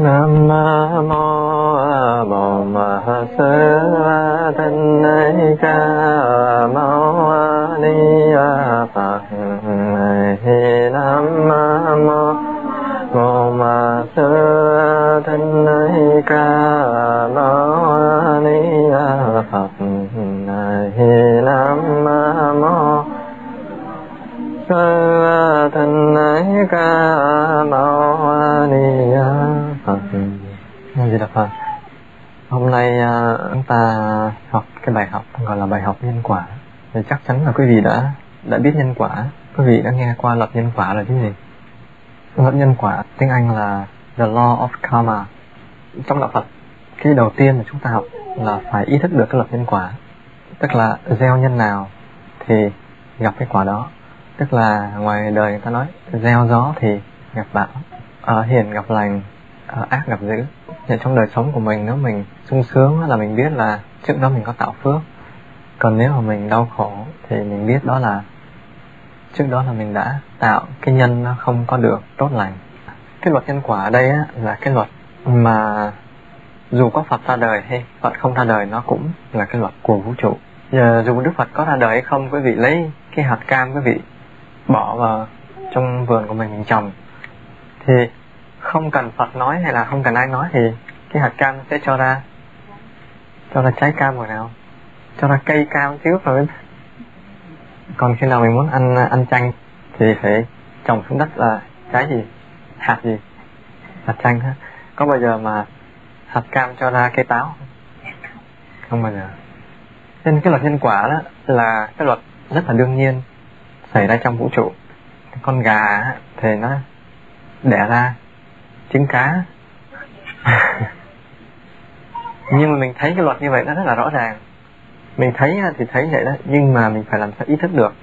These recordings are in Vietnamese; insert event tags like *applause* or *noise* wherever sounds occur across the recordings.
nam mô bổn sư thích ca mâu ni phật. Nam mô bổn sư thích ca mâu ni phật. Nam mô sư thích ca mâu ni đà phật hôm nay à, chúng ta học cái bài học gọi là bài học nhân quả. Thì chắc chắn là quý vị đã đã biết nhân quả. Quý vị đã nghe qua luật nhân quả là cái gì? Luật nhân quả, tiếng anh là the law of karma. Trong đạo phật, cái đầu tiên mà chúng ta học là phải ý thức được cái luật nhân quả. Tức là gieo nhân nào thì gặp cái quả đó. Tức là ngoài đời người ta nói, gieo gió thì gặp bão, ở hiền gặp lành Ờ, ác gặp dữ. Vậy trong đời sống của mình nếu mình sung sướng là mình biết là trước đó mình có tạo phước. Còn nếu mà mình đau khổ thì mình biết đó là trước đó là mình đã tạo cái nhân nó không có được tốt lành. Cái luật nhân quả ở đây á, là cái luật mà dù có Phật ra đời hay Phật không ra đời nó cũng là cái luật của vũ trụ. Giờ dù Đức Phật có ra đời hay không quý vị lấy cái hạt cam quý vị bỏ vào trong vườn của mình mình trồng thì không cần Phật nói hay là không cần ai nói thì cái hạt cam sẽ cho ra cho ra trái cam rồi nào, cho ra cây cam trước rồi còn khi nào mình muốn ăn ăn chanh thì phải trồng xuống đất là trái gì, hạt gì? Hạt chanh ha. Có bao giờ mà hạt cam cho ra cây táo không bao giờ. Nên cái luật nhân quả đó là cái luật rất là đương nhiên xảy ra trong vũ trụ. Con gà thì nó đẻ ra trứng cá. *laughs* Nhưng mà mình thấy cái luật như vậy nó rất là rõ ràng. Mình thấy thì thấy vậy đó. Nhưng mà mình phải làm sao ý thức được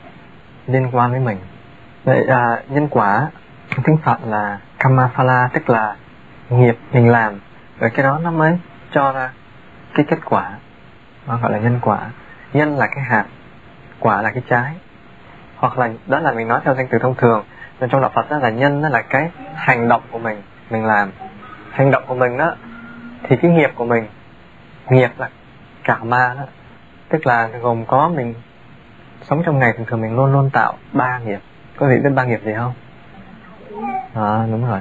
liên quan với mình. Vậy à, nhân quả tiếng phật là kamaphala tức là nghiệp mình làm. Rồi cái đó nó mới cho ra cái kết quả. Nó gọi là nhân quả. Nhân là cái hạt quả là cái trái. Hoặc là đó là mình nói theo danh từ thông thường. Nên trong đạo Phật đó là nhân đó là cái hành động của mình mình làm hành động của mình đó thì cái nghiệp của mình nghiệp là cả ma đó. Tức là gồm có mình sống trong ngày thường thường mình luôn luôn tạo ba nghiệp. Có vị biết ba nghiệp gì không? À, đúng rồi.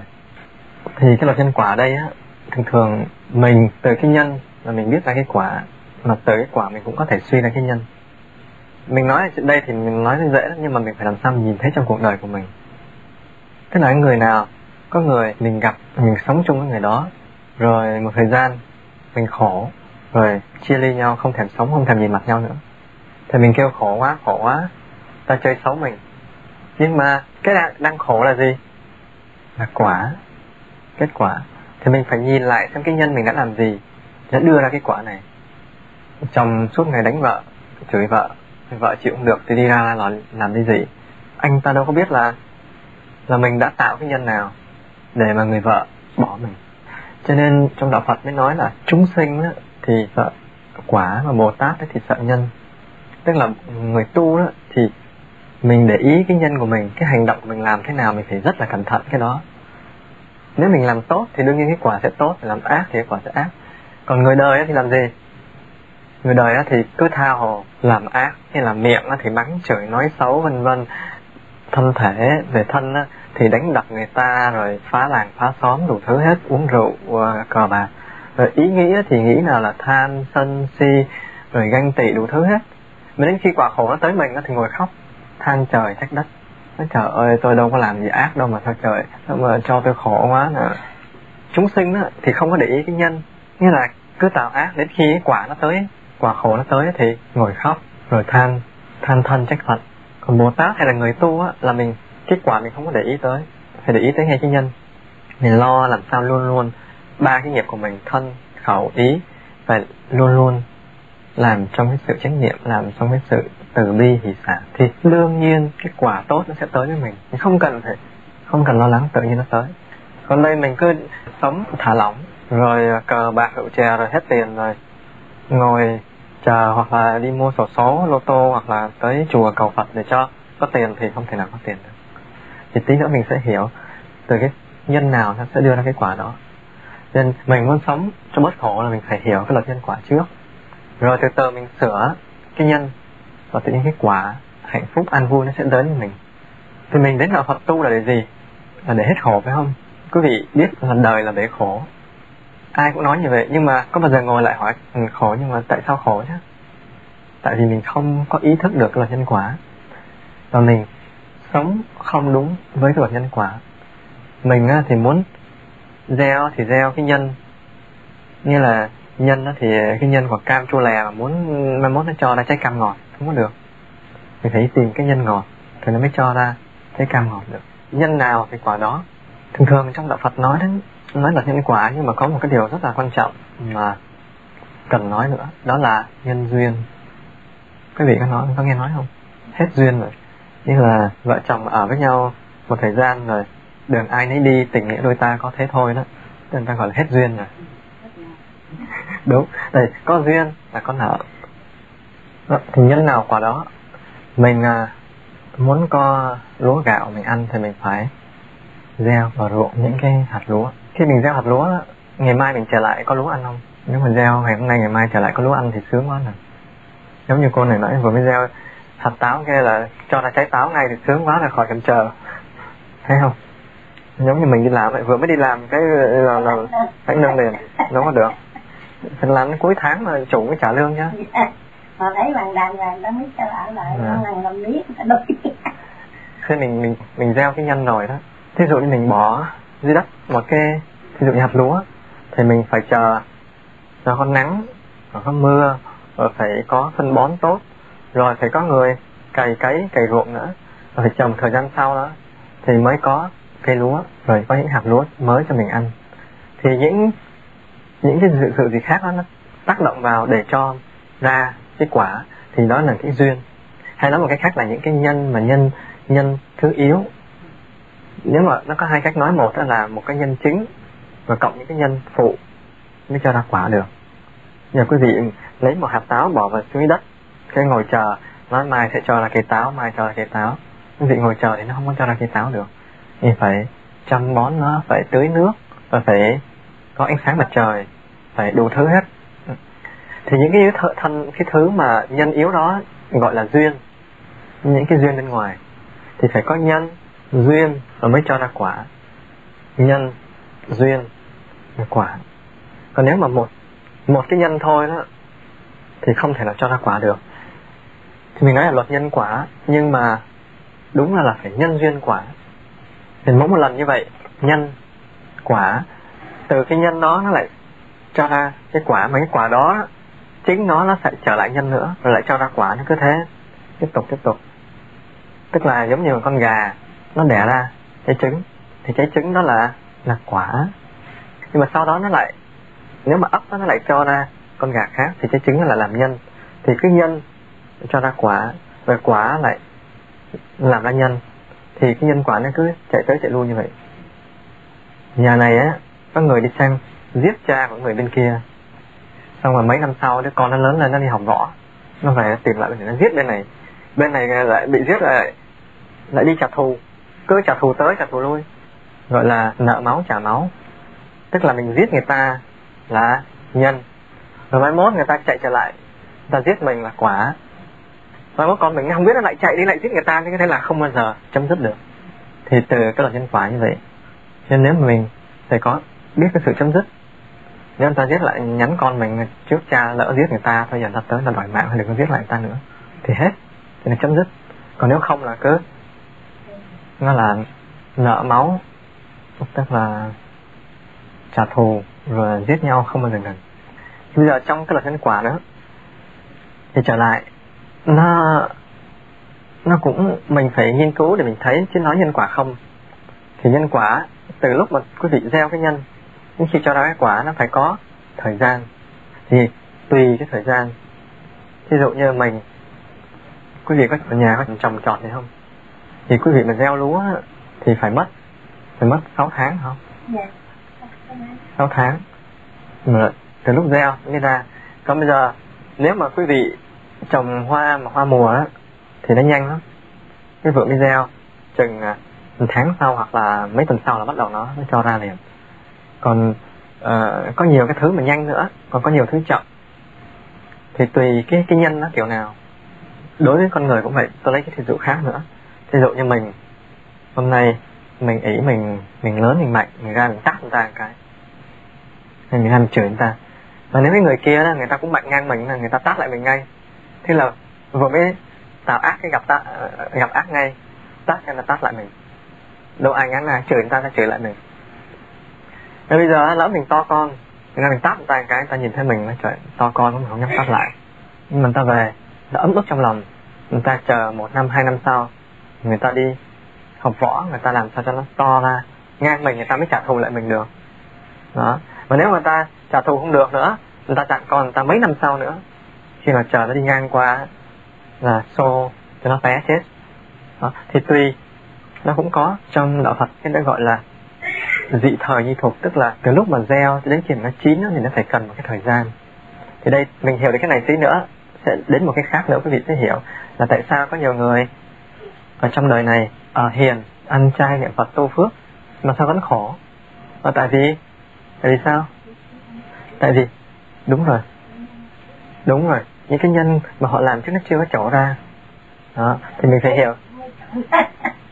Thì cái luật nhân quả ở đây á thường thường mình từ cái nhân là mình biết ra cái quả mà từ cái quả mình cũng có thể suy ra cái nhân. Mình nói ở đây thì mình nói dễ nhưng mà mình phải làm sao mình nhìn thấy trong cuộc đời của mình. Tức là người nào có người mình gặp mình sống chung với người đó. Rồi một thời gian mình khổ rồi chia ly nhau không thèm sống không thèm nhìn mặt nhau nữa. Thì mình kêu khổ quá khổ quá ta chơi xấu mình. Nhưng mà cái đang, đang khổ là gì? Là quả kết quả. Thì mình phải nhìn lại xem cái nhân mình đã làm gì đã đưa ra cái quả này. Chồng suốt ngày đánh vợ chửi vợ vợ chịu không được thì đi ra là làm cái gì? Anh ta đâu có biết là là mình đã tạo cái nhân nào để mà người vợ bỏ mình. Cho nên trong đạo Phật mới nói là chúng sinh đó, thì sợ quả và Bồ Tát thì sợ nhân. Tức là người tu đó, thì mình để ý cái nhân của mình cái hành động của mình làm thế nào mình phải rất là cẩn thận cái đó. Nếu mình làm tốt thì đương nhiên cái quả sẽ tốt làm ác thì cái quả sẽ ác. Còn người đời thì làm gì? Người đời thì cứ tha hồ làm ác hay là miệng thì mắng chửi nói xấu vân vân. Thân thể về thân thì đánh đập người ta rồi phá làng phá xóm đủ thứ hết uống rượu uh, cờ bạc. Rồi ý nghĩa thì nghĩ nào là than sân si rồi ganh tị đủ thứ hết. Mà đến khi quả khổ nó tới mình nó thì ngồi khóc than trời trách đất. Nói trời ơi tôi đâu có làm gì ác đâu mà sao trời sao mà cho tôi khổ quá nè. Chúng sinh đó, thì không có để ý cái nhân. Nghĩa là cứ tạo ác đến khi quả nó tới quả khổ nó tới thì ngồi khóc rồi than than thân trách phật còn bồ tát hay là người tu á là mình kết quả mình không có để ý tới. Phải để ý tới ngay cái nhân. Mình lo làm sao luôn luôn ba cái nghiệp của mình thân, khẩu, ý phải luôn luôn làm trong cái sự trách nhiệm làm trong cái sự từ bi, hỷ xả. Thì đương nhiên cái quả tốt nó sẽ tới với mình. Mình không cần phải, không cần lo lắng tự nhiên nó tới. Còn đây mình cứ sống thả lỏng, rồi cờ bạc, rượu chè, rồi hết tiền, rồi ngồi chờ hoặc là đi mua sổ số, lô tô hoặc là tới chùa cầu Phật để cho có tiền thì không thể nào có tiền được thì tí nữa mình sẽ hiểu từ cái nhân nào nó sẽ đưa ra cái quả đó. Nên mình muốn sống cho bớt khổ là mình phải hiểu cái luật nhân quả trước. Rồi từ từ mình sửa cái nhân và tự nhiên cái quả hạnh phúc an vui nó sẽ đến với mình. Thì mình đến đạo Phật tu là để gì? Là để hết khổ phải không? Quý vị biết là đời là để khổ. Ai cũng nói như vậy nhưng mà có bao giờ ngồi lại hỏi ừ, khổ nhưng mà tại sao khổ chứ? Tại vì mình không có ý thức được cái luật nhân quả. Và mình sống không đúng với cái luật nhân quả. Mình thì muốn gieo thì gieo cái nhân. Như là nhân đó thì cái nhân của cam chua lè mà muốn mai mốt nó cho ra trái cam ngọt, không có được. Mình phải tìm cái nhân ngọt thì nó mới cho ra trái cam ngọt được. Nhân nào thì quả đó. Thường thường trong đạo Phật nói đến, nói là nhân quả nhưng mà có một cái điều rất là quan trọng mà cần nói nữa, đó là nhân duyên. Quý vị có nói, có nghe nói không? Hết duyên rồi như là vợ chồng ở với nhau một thời gian rồi. Đường ai nấy đi tình nghĩa đôi ta có thế thôi đó. Nên ta gọi là hết duyên rồi. *laughs* Đúng. Đây có duyên là có nợ. Đó, thì nhân nào quả đó? Mình à, muốn có lúa gạo mình ăn thì mình phải gieo vào ruộng những cái hạt lúa. Khi mình gieo hạt lúa ngày mai mình trở lại có lúa ăn không? Nếu mà gieo ngày hôm nay ngày mai trở lại có lúa ăn thì sướng quá nè. Giống như cô này nói vừa mới gieo hạt táo kia là cho ra trái táo ngay thì sướng quá là khỏi cần chờ thấy không? Giống như mình đi làm vậy vừa mới đi làm cái là, là phải nâng liền đâu có được. Phải làm cuối tháng mà chủ mới trả lương nhá. Họ lấy bằng đàn là nó mới cho ở lại à. bằng miết đôi khi mình mình mình gieo cái nhân rồi đó. Thí dụ như mình bỏ dưới đất một cái thí dụ như hạt lúa thì mình phải chờ cho có nắng rồi có mưa rồi phải có phân bón tốt rồi phải có người cày cấy cày ruộng nữa. Rồi trồng thời gian sau đó thì mới có cây lúa rồi có những hạt lúa mới cho mình ăn. Thì những những cái sự, sự gì khác đó nó tác động vào để cho ra cái quả thì đó là cái duyên. Hay nói một cách khác là những cái nhân mà nhân nhân thứ yếu. Nếu mà nó có hai cách nói một đó là một cái nhân chính và cộng những cái nhân phụ mới cho ra quả được. Nhờ quý vị lấy một hạt táo bỏ vào dưới đất cái ngồi chờ. Nó mai sẽ cho là cái táo, mai cho là cái táo. Quý vị ngồi chờ thì nó không có cho ra cái táo được. Thì phải chăm bón nó, phải tưới nước, và phải có ánh sáng mặt trời, phải đủ thứ hết. Thì những cái th- thân, cái thứ mà nhân yếu đó gọi là duyên. Những cái duyên bên ngoài. Thì phải có nhân, duyên và mới cho ra quả. Nhân, duyên quả. Còn nếu mà một một cái nhân thôi đó, thì không thể nào cho ra quả được mình nói là luật nhân quả, nhưng mà đúng là là phải nhân duyên quả. Thì mỗi một lần như vậy, nhân quả, từ cái nhân đó nó lại cho ra cái quả, mà cái quả đó chính nó nó sẽ trở lại nhân nữa, rồi lại cho ra quả, nó cứ thế. Tiếp tục tiếp tục. Tức là giống như con gà, nó đẻ ra trái trứng. Thì trái trứng đó là là quả. Nhưng mà sau đó nó lại, nếu mà ấp nó lại cho ra con gà khác, thì trái trứng nó là làm nhân. Thì cái nhân cho ra quả. Và quả lại làm ra nhân. Thì cái nhân quả nó cứ chạy tới chạy lui như vậy. Nhà này á, có người đi xem, giết cha của người bên kia. Xong rồi mấy năm sau, đứa con nó lớn lên, nó đi học võ. Nó về tìm lại bên này, nó giết bên này. Bên này lại bị giết lại lại đi trả thù. Cứ trả thù tới, trả thù lui. Gọi là nợ máu, trả máu. Tức là mình giết người ta là nhân. Rồi mai mốt người ta chạy trở lại, người ta giết mình là quả và có con mình, không biết nó lại chạy đi, lại giết người ta như thế là không bao giờ chấm dứt được. Thì từ cái luật nhân quả như vậy, nên nếu mà mình phải có, biết cái sự chấm dứt, nếu anh ta giết lại, nhắn con mình trước cha lỡ giết người ta, thôi giờ sắp tới là đòi mạng hay đừng có giết lại người ta nữa, thì hết, thì nó chấm dứt. Còn nếu không là cứ, nó là nợ máu, tức là trả thù, rồi giết nhau không bao giờ ngừng. Bây giờ trong cái luật nhân quả đó, thì trở lại nó nó cũng mình phải nghiên cứu để mình thấy chứ nói nhân quả không. Thì nhân quả từ lúc mà quý vị gieo cái nhân nhưng khi cho ra cái quả nó phải có thời gian. Thì tùy cái thời gian. Ví dụ như mình quý vị có ở nhà có trồng trọt gì không? Thì quý vị mà gieo lúa thì phải mất phải mất 6 tháng không dạ. 6 tháng. Mà từ lúc gieo mới ra còn bây giờ nếu mà quý vị trồng hoa mà hoa mùa á thì nó nhanh lắm. Cái vượng video gieo chừng à, một tháng sau hoặc là mấy tuần sau là bắt đầu nó nó cho ra liền. Còn uh, có nhiều cái thứ mà nhanh nữa còn có nhiều thứ chậm. Thì tùy cái cái nhân nó kiểu nào. Đối với con người cũng vậy tôi lấy cái thí dụ khác nữa. Thí dụ như mình hôm nay mình ý mình mình lớn mình mạnh mình ra mình tắt người ta một cái. Hay mình ra mình chửi người ta. Mà nếu cái người kia đó người ta cũng mạnh ngang mình là người ta tát lại mình ngay thế là vừa mới tạo ác cái gặp ta gặp ác ngay tát cho là tát lại mình đâu ai ngắn ai chửi người ta sẽ chửi lại mình Nên bây giờ lỡ mình to con người ta mình tát người ta cái người ta nhìn thấy mình nó trời to con mình không dám tát lại nhưng mà người ta về nó ấm ức trong lòng người ta chờ một năm hai năm sau người ta đi học võ người ta làm sao cho nó to ra ngang mình người ta mới trả thù lại mình được đó và nếu mà ta trả thù không được nữa người ta chặn con người ta mấy năm sau nữa khi mà chờ nó đi ngang qua là xô cho nó té chết. Đó. thì tuy nó cũng có trong đạo Phật cái đã gọi là dị thời nhi thuộc, tức là từ lúc mà gieo cho đến khi nó chín thì nó phải cần một cái thời gian. Thì đây, mình hiểu được cái này tí nữa, sẽ đến một cái khác nữa quý vị sẽ hiểu là tại sao có nhiều người ở trong đời này ở hiền, ăn chay niệm Phật tu phước, mà sao vẫn khổ? Và tại vì tại vì sao? Tại vì, đúng rồi. Đúng rồi những cái nhân mà họ làm chứ nó chưa có chỗ ra. Đó, thì mình phải hiểu.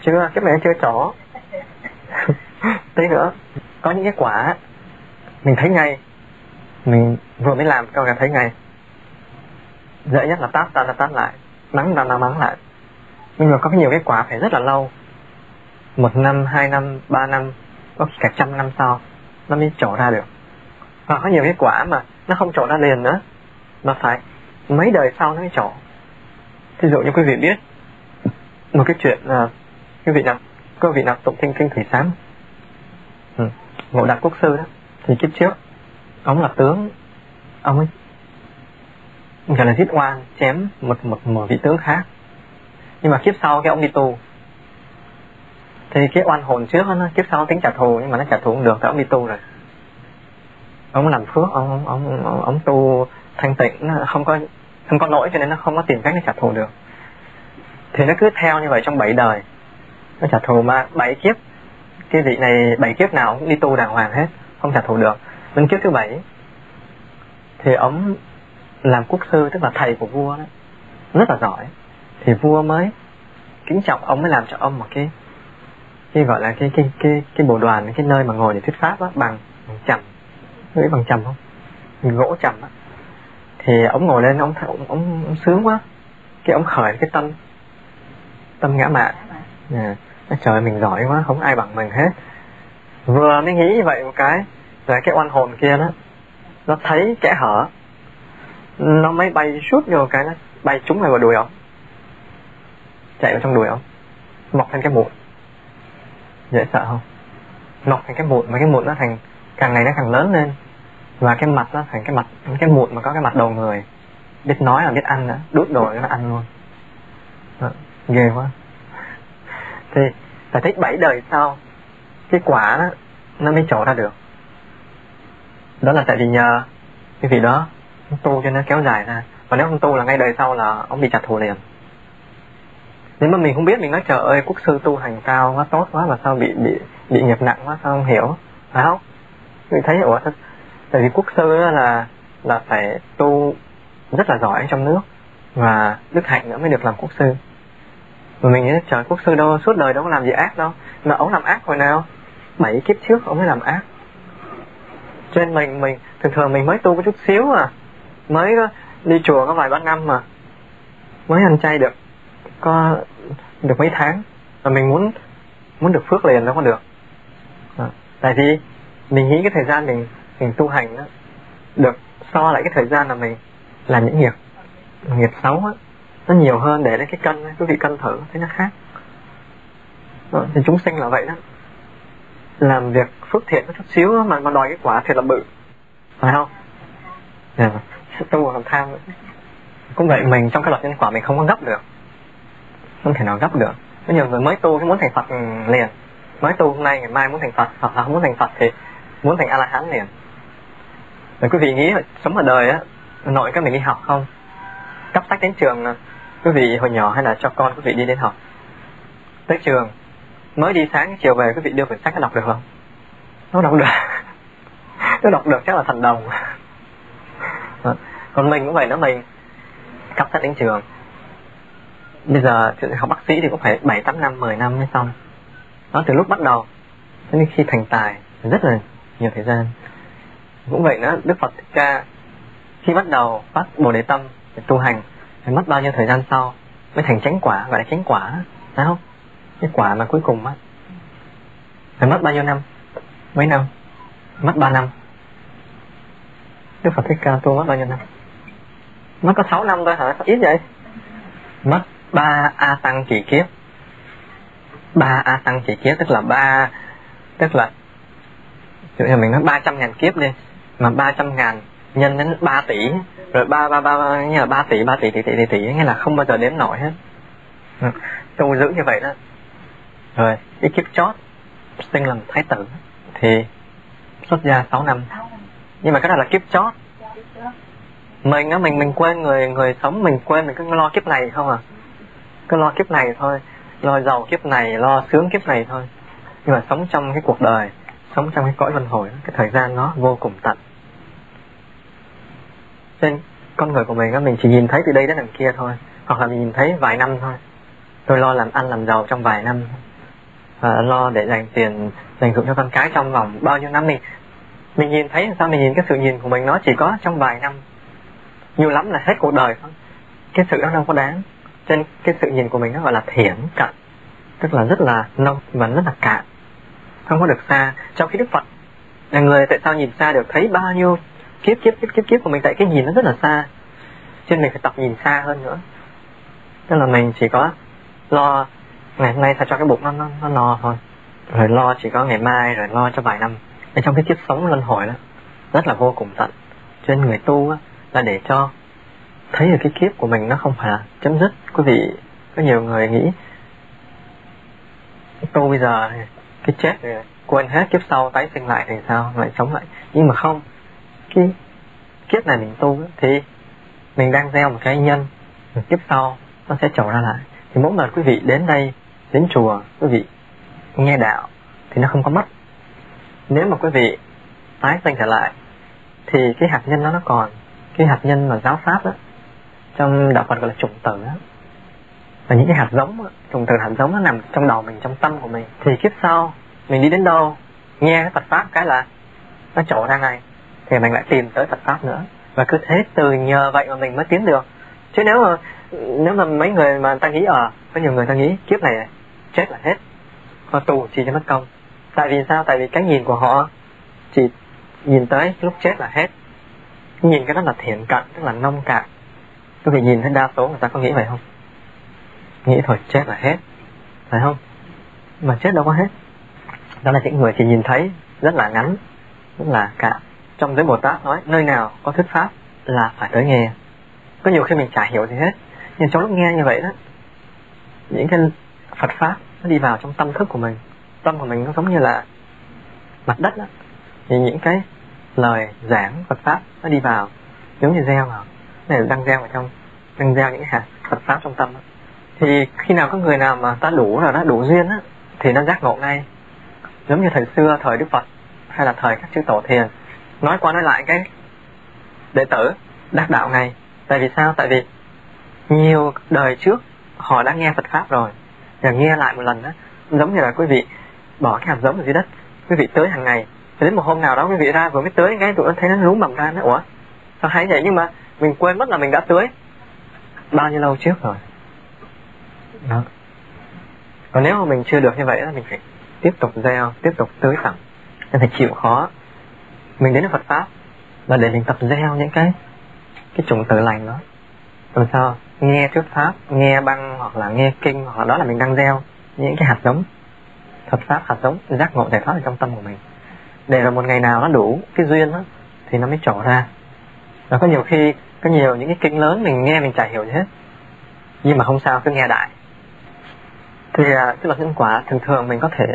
Chưa, cái này chưa chỗ. Tí nữa, có những cái quả, mình thấy ngay. Mình vừa mới làm câu là thấy ngay. Dễ nhất là tát ta là tát lại. Mắng ta là mắng lại. Nhưng mà có nhiều cái quả phải rất là lâu. Một năm, hai năm, ba năm, có cả trăm năm sau, nó mới trổ ra được. Và có nhiều cái quả mà nó không trổ ra liền nữa. Mà phải mấy đời sau nó mới trổ. Thí dụ như quý vị biết một cái chuyện là quý vị nào quý vị nào tụng kinh kinh thủy sám, ừ. ngộ đạt quốc sư đó. Thì kiếp trước ông là tướng ông ấy gọi là giết oan chém một một một vị tướng khác. Nhưng mà kiếp sau cái ông đi tù. Thì cái oan hồn trước nó kiếp sau tính trả thù nhưng mà nó trả thù không được thì ông đi tu rồi. Ông làm phước ông ông ông, ông tu thanh tịnh, nó không có không có lỗi cho nên nó không có tìm cách để trả thù được. Thì nó cứ theo như vậy trong bảy đời. Nó trả thù mà bảy kiếp, cái vị này, bảy kiếp nào cũng đi tu đàng hoàng hết, không trả thù được. Đến kiếp thứ bảy, thì ông làm quốc sư, tức là thầy của vua đó, rất là giỏi. Thì vua mới kính trọng ông, mới làm cho ông một cái cái gọi là cái cái cái cái bộ đoàn, cái nơi mà ngồi để thuyết pháp đó bằng bằng trầm nghĩ bằng trầm không? Gỗ trầm á thì ông ngồi lên ông ông, ông, ông sướng quá. Cái ông khởi cái tâm tâm ngã mạn. Yeah. trời mình giỏi quá không ai bằng mình hết. Vừa mới nghĩ như vậy một cái rồi cái oan hồn kia đó nó thấy kẽ hở. Nó mới bay suốt vô cái nó bay trúng vào đùi ông. Chạy vào trong đùi ông. Mọc thành cái mụn. Dễ sợ không? Mọc thành cái mụn mà cái mụn nó thành càng ngày nó càng lớn lên và cái mặt nó thành cái mặt cái mụn mà có cái mặt đầu người. Biết nói là biết ăn nữa đút đồ nó ăn luôn. Đó, ghê quá. Thì phải thích bảy đời sau cái quả đó nó mới trổ ra được. Đó là tại vì nhờ cái vị đó tu cho nó kéo dài ra. Và nếu không tu là ngay đời sau là ông bị chặt thù liền. Nếu mà mình không biết mình nói trời ơi quốc sư tu hành cao quá tốt quá mà sao bị bị bị nghiệp nặng quá sao không hiểu? Phải không? Mình thấy ủa tại vì quốc sư là là phải tu rất là giỏi trong nước và đức hạnh nữa mới được làm quốc sư. Mà mình nghĩ trời quốc sư đâu suốt đời đâu có làm gì ác đâu. Mà ông làm ác hồi nào? Bảy kiếp trước ông mới làm ác. Cho nên mình mình thường thường mình mới tu có chút xíu à. Mới đi chùa có vài ba năm mà. Mới ăn chay được có được mấy tháng. Mà mình muốn muốn được phước liền đâu có được. À, tại vì mình nghĩ cái thời gian mình mình tu hành đó được so lại cái thời gian là mình làm những nghiệp nghiệp xấu á nó nhiều hơn để đến cái cân quý vị cân thử thấy nó khác. Đó, thì chúng sinh là vậy đó. Làm việc phước thiện chút xíu mà mà đòi cái quả thiệt là bự. Phải không? Dạ. Yeah. Tu làm tham cũng vậy mình trong cái luật nhân quả mình không có gấp được. Không thể nào gấp được. Có nhiều người mới tu cái muốn thành phật ừ, liền. Mới tu hôm nay ngày mai muốn thành phật hoặc là không muốn thành phật thì muốn thành a la hán liền rồi quý vị nghĩ sống ở đời á, nội các mình đi học không? Cấp sách đến trường à, quý vị hồi nhỏ hay là cho con quý vị đi đến học? Tới trường, mới đi sáng chiều về, quý vị đưa quyển sách đọc được không? Nó đọc được. *laughs* Nó đọc được, chắc là thành đồng. *laughs* Còn mình cũng vậy nữa mình cấp sách đến trường. Bây giờ học bác sĩ thì cũng phải bảy, tám năm 10 năm mới xong. Đó, từ lúc bắt đầu, đến khi thành tài, rất là nhiều thời gian cũng vậy nữa, đức phật thích ca, khi bắt đầu phát bồ đề tâm để tu hành phải mất bao nhiêu thời gian sau mới thành chánh quả, gọi là chánh quả, phải không? Cái quả mà cuối cùng á, phải mất bao nhiêu năm? Mấy năm? Mất ba năm. Đức phật thích ca tu mất bao nhiêu năm? Mất có sáu năm thôi hả? Ít vậy? Mất ba a tăng kỳ kiếp. Ba a tăng kỳ kiếp tức là ba, tức là ví dụ mình nói ba trăm ngàn kiếp đi mà ba trăm ngàn nhân đến ba tỷ, rồi ba ba ba như là ba tỷ ba tỷ tỷ tỷ tỷ tỷ, nghĩa là không bao giờ đếm nổi hết. Ừ, tu giữ như vậy đó. Rồi, cái kiếp chót, sinh làm thái tử, thì xuất gia 6 năm. Nhưng mà cái đó là kiếp chót. Mình á, mình mình quên người người sống, mình quên mình cứ lo kiếp này không à. Cứ lo kiếp này thôi, lo giàu kiếp này, lo sướng kiếp này thôi. Nhưng mà sống trong cái cuộc đời sống trong cái cõi luân hồi cái thời gian nó vô cùng tận. Nên con người của mình á mình chỉ nhìn thấy từ đây đến đằng kia thôi hoặc là mình nhìn thấy vài năm thôi. Tôi lo làm ăn làm giàu trong vài năm. À, lo để dành tiền dành dụng cho con cái trong vòng bao nhiêu năm mình mình nhìn thấy sao? Mình nhìn cái sự nhìn của mình nó chỉ có trong vài năm. Nhiều lắm là hết cuộc đời thôi. Cái sự đó đâu có đáng. Trên cái sự nhìn của mình nó gọi là thiển cận tức là rất là nông và rất là cạn không có được xa. Trong khi đức phật là người tại sao nhìn xa được? Thấy bao nhiêu kiếp kiếp kiếp kiếp kiếp của mình tại cái nhìn nó rất là xa. Cho nên mình phải tập nhìn xa hơn nữa. Tức là mình chỉ có lo ngày hôm nay sao cho cái bụng nó nó, nó no thôi. Rồi lo chỉ có ngày mai rồi lo cho vài năm. Ở trong cái kiếp sống luân hồi đó rất là vô cùng tận. Cho nên người tu á, là để cho thấy được cái kiếp của mình nó không phải là chấm dứt. Quý vị có nhiều người nghĩ tu bây giờ cái chết rồi quên hết kiếp sau tái sinh lại thì sao? Lại sống lại. Nhưng mà không. Cái kiếp này mình tu thì mình đang gieo một cái nhân. Kiếp sau nó sẽ trổ ra lại. Thì mỗi lần quý vị đến đây đến chùa quý vị nghe đạo thì nó không có mất. Nếu mà quý vị tái sinh trở lại thì cái hạt nhân nó nó còn. Cái hạt nhân mà giáo pháp đó trong đạo Phật gọi là trùng tử đó và những cái hạt giống đó, trùng hạt giống nó nằm trong đầu mình trong tâm của mình. Thì kiếp sau mình đi đến đâu nghe cái Phật pháp cái là nó trổ ra ngay. Thì mình lại tìm tới Phật pháp nữa. Và cứ thế từ nhờ vậy mà mình mới tiến được. Chứ nếu mà nếu mà mấy người mà ta nghĩ ở à, có nhiều người ta nghĩ kiếp này chết là hết. Họ tù chỉ cho mất công. Tại vì sao? Tại vì cái nhìn của họ chỉ nhìn tới lúc chết là hết. Nhìn cái đó là thiện cận tức là nông cạn. Có thể nhìn thấy đa số người ta có nghĩ vậy không? Nghĩ thôi, chết là hết. Phải không? Mà chết đâu có hết. Đó là những người chỉ nhìn thấy rất là ngắn, rất là cạn trong giới Bồ Tát nói, nơi nào có thuyết pháp là phải tới nghe. Có nhiều khi mình chả hiểu gì hết. Nhưng trong lúc nghe như vậy đó, những cái Phật pháp nó đi vào trong tâm thức của mình. Tâm của mình nó giống như là mặt đất đó. Thì những cái lời giảng Phật pháp nó đi vào, giống như gieo vào. Này đang gieo vào trong, đang gieo những cái hạt Phật pháp trong tâm đó thì khi nào có người nào mà ta đủ rồi đó, đủ duyên á, thì nó giác ngộ ngay. Giống như thời xưa, thời Đức Phật, hay là thời các chư tổ thiền, nói qua nói lại cái đệ tử, đắc đạo này tại vì sao? Tại vì nhiều đời trước, họ đã nghe Phật pháp rồi. Và nghe lại một lần đó giống như là quý vị bỏ cái hạt giống ở dưới đất. Quý vị tưới hàng ngày. Đến một hôm nào đó quý vị ra vừa mới tưới cái tụi nó thấy nó rú mầm ra, nó, ủa, sao hay vậy? Nhưng mà mình quên mất là mình đã tưới bao nhiêu lâu trước rồi đó. Còn nếu mà mình chưa được như vậy thì mình phải tiếp tục gieo, tiếp tục tưới tẩm nên phải chịu khó. Mình đến với Phật pháp là để mình tập gieo những cái cái chủng tử lành đó. Làm sao? Nghe thuyết pháp, nghe băng hoặc là nghe kinh hoặc là đó là mình đang gieo những cái hạt giống. Phật pháp, hạt giống, giác ngộ giải thoát ở trong tâm của mình. Để rồi một ngày nào nó đủ cái duyên đó thì nó mới trổ ra. Và có nhiều khi, có nhiều những cái kinh lớn mình nghe mình chả hiểu gì hết. Nhưng mà không sao, cứ nghe đại thì à, cái luật nhân quả thường thường mình có thể